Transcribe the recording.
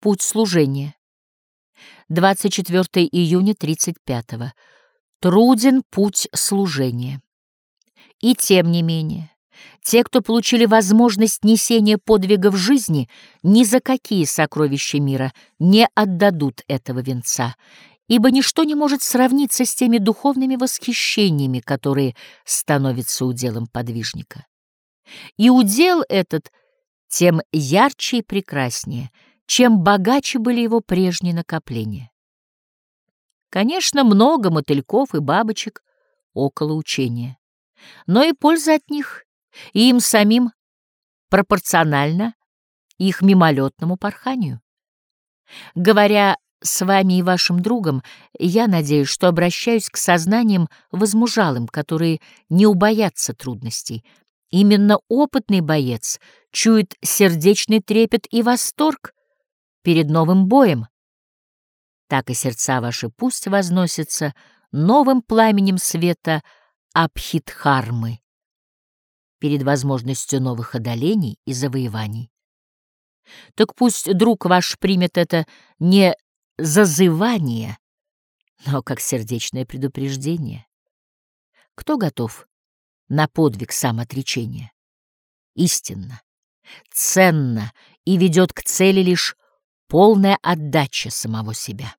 Путь служения. 24 июня 35 -го. Труден путь служения. И тем не менее, те, кто получили возможность несения подвигов жизни, ни за какие сокровища мира не отдадут этого венца, ибо ничто не может сравниться с теми духовными восхищениями, которые становятся уделом подвижника. И удел этот тем ярче и прекраснее, чем богаче были его прежние накопления. Конечно, много мотыльков и бабочек около учения, но и польза от них, и им самим пропорциональна их мимолетному порханию. Говоря с вами и вашим другом, я надеюсь, что обращаюсь к сознаниям возмужалым, которые не убоятся трудностей. Именно опытный боец чует сердечный трепет и восторг перед новым боем. Так и сердца ваши пусть возносятся новым пламенем света Абхидхармы перед возможностью новых одолений и завоеваний. Так пусть друг ваш примет это не зазывание, но как сердечное предупреждение. Кто готов на подвиг самоотречения? Истинно, ценно и ведет к цели лишь полная отдача самого себя.